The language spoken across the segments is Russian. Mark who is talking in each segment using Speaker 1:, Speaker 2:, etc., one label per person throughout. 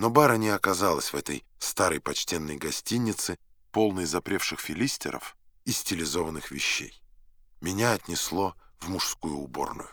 Speaker 1: Но бара не оказалось в этой старой почтенной гостинице, полной запревших филистеров и стилизованных вещей. Меня отнесло в мужскую уборную.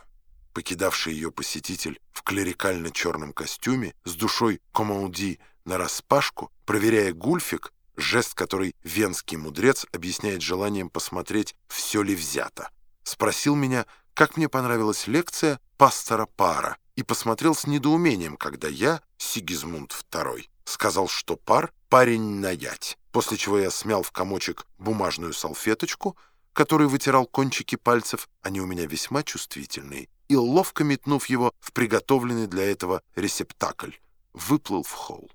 Speaker 1: Покидавший ее посетитель в клерикально-черном костюме с душой комауди нараспашку, проверяя гульфик, жест, который венский мудрец объясняет желанием посмотреть, все ли взято, спросил меня, как мне понравилась лекция пастора Пара, и посмотрел с недоумением, когда я, Сигизмунд II, сказал, что пар — парень наять, после чего я смял в комочек бумажную салфеточку, которой вытирал кончики пальцев, они у меня весьма чувствительные, и, ловко метнув его в приготовленный для этого ресептакль, выплыл в холл.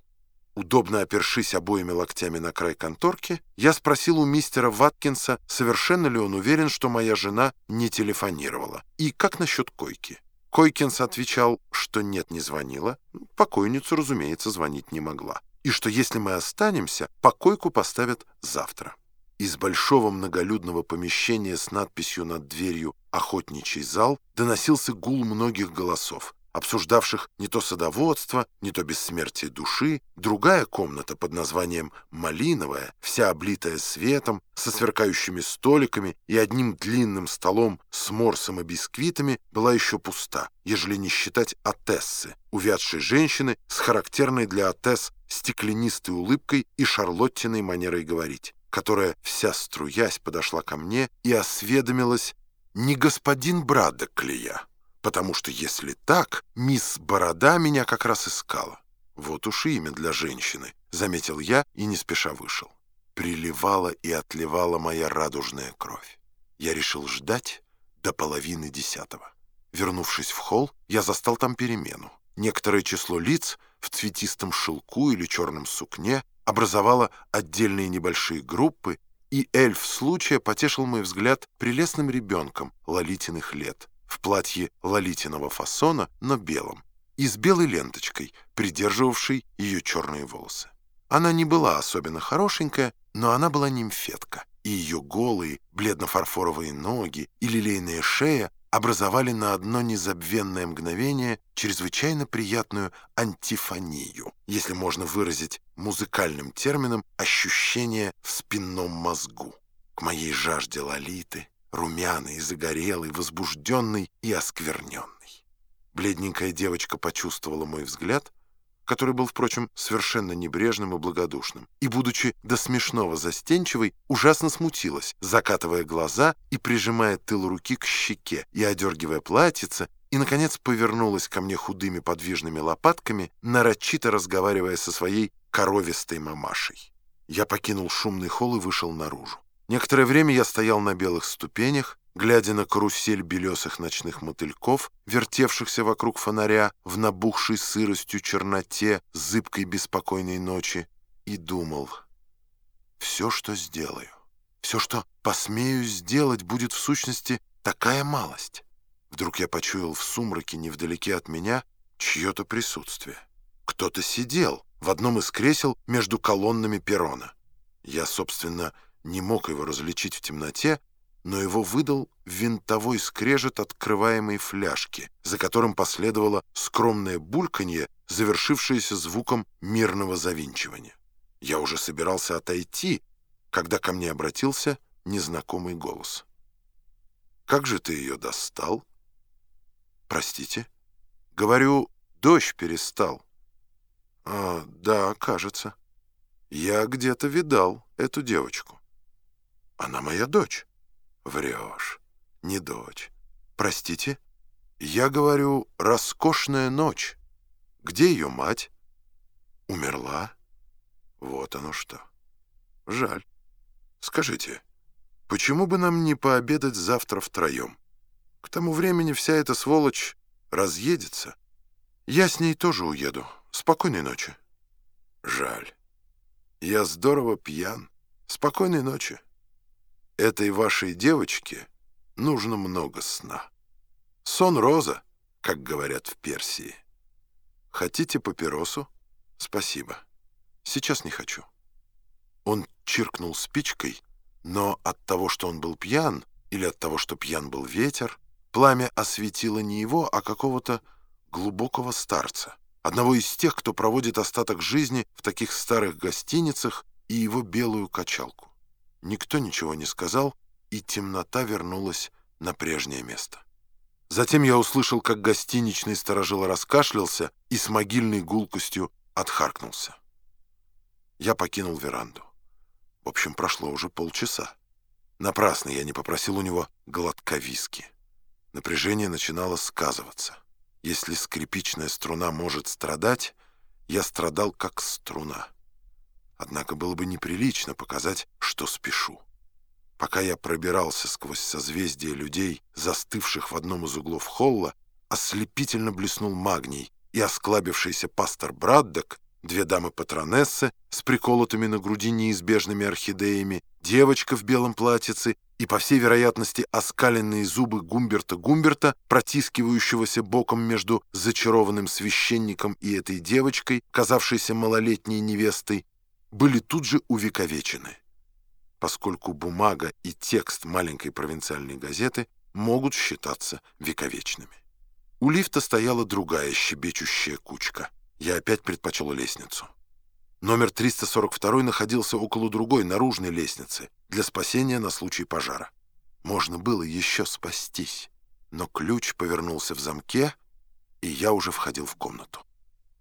Speaker 1: Удобно опершись обоими локтями на край конторки, я спросил у мистера Ваткинса, совершенно ли он уверен, что моя жена не телефонировала, и как насчет койки. Койкинс отвечал, что нет, не звонила, покойницу, разумеется, звонить не могла, и что если мы останемся, покойку поставят завтра. Из большого многолюдного помещения с надписью над дверью «Охотничий зал» доносился гул многих голосов, обсуждавших не то садоводство, не то бессмертие души, другая комната под названием «Малиновая», вся облитая светом, со сверкающими столиками и одним длинным столом с морсом и бисквитами, была еще пуста, ежели не считать Атессы, увядшей женщины с характерной для Атесс стеклянистой улыбкой и шарлоттиной манерой говорить, которая, вся струясь, подошла ко мне и осведомилась «Не господин Брадок ли я?» Потому что если так, мисс Борода меня как раз искала. Вот уж имя для женщины, заметил я и не спеша вышел. Приливала и отливала моя радужная кровь. Я решил ждать до половины десятого. Вернувшись в холл, я застал там перемену. Некоторое число лиц в цветистом шелку или черном сукне образовало отдельные небольшие группы, и эльф случая потешил мой взгляд прелестным ребенком лолитиных лет, в платье лолитиного фасона, но белом, и с белой ленточкой, придерживавшей ее черные волосы. Она не была особенно хорошенькая, но она была нимфетка, и ее голые, бледно-фарфоровые ноги и лилейная шея образовали на одно незабвенное мгновение чрезвычайно приятную антифонию, если можно выразить музыкальным термином ощущение в спинном мозгу. К моей жажде лолиты румяный, загорелый, возбужденный и оскверненный. Бледненькая девочка почувствовала мой взгляд, который был, впрочем, совершенно небрежным и благодушным, и, будучи до смешного застенчивой, ужасно смутилась, закатывая глаза и прижимая тыл руки к щеке и одергивая платьице, и, наконец, повернулась ко мне худыми подвижными лопатками, нарочито разговаривая со своей коровистой мамашей. Я покинул шумный холл и вышел наружу. Некоторое время я стоял на белых ступенях, глядя на карусель белесых ночных мотыльков, вертевшихся вокруг фонаря в набухшей сыростью черноте зыбкой беспокойной ночи, и думал, все, что сделаю, все, что посмею сделать, будет в сущности такая малость. Вдруг я почуял в сумраке невдалеке от меня чье-то присутствие. Кто-то сидел в одном из кресел между колоннами перрона. Я, собственно, не мог его различить в темноте, но его выдал винтовой скрежет открываемой фляжки, за которым последовало скромное бульканье, завершившееся звуком мирного завинчивания. Я уже собирался отойти, когда ко мне обратился незнакомый голос. «Как же ты ее достал?» «Простите?» «Говорю, дождь перестал». «А, да, кажется. Я где-то видал эту девочку». Она моя дочь. Врешь. Не дочь. Простите? Я говорю, роскошная ночь. Где ее мать? Умерла. Вот оно что. Жаль. Скажите, почему бы нам не пообедать завтра втроем? К тому времени вся эта сволочь разъедется. Я с ней тоже уеду. Спокойной ночи. Жаль. Я здорово пьян. Спокойной ночи. Этой вашей девочке нужно много сна. Сон роза, как говорят в Персии. Хотите папиросу? Спасибо. Сейчас не хочу. Он чиркнул спичкой, но от того, что он был пьян, или от того, что пьян был ветер, пламя осветило не его, а какого-то глубокого старца. одного из тех, кто проводит остаток жизни в таких старых гостиницах и его белую качалку. Никто ничего не сказал, и темнота вернулась на прежнее место. Затем я услышал, как гостиничный сторожил раскашлялся и с могильной гулкостью отхаркнулся. Я покинул веранду. В общем, прошло уже полчаса. Напрасно я не попросил у него глотка виски. Напряжение начинало сказываться. Если скрипичная струна может страдать, я страдал как струна. Однако было бы неприлично показать, что спешу. Пока я пробирался сквозь созвездие людей, застывших в одном из углов холла, ослепительно блеснул магний, и осклабившийся пастор Браддок две дамы-патронессы с приколотыми на груди неизбежными орхидеями, девочка в белом платьице и, по всей вероятности, оскаленные зубы Гумберта Гумберта, протискивающегося боком между зачарованным священником и этой девочкой, казавшейся малолетней невестой, были тут же увековечены, поскольку бумага и текст маленькой провинциальной газеты могут считаться вековечными. У лифта стояла другая щебечущая кучка — я опять предпочел лестницу. Номер 342 находился около другой наружной лестницы для спасения на случай пожара. Можно было еще спастись, но ключ повернулся в замке, и я уже входил в комнату.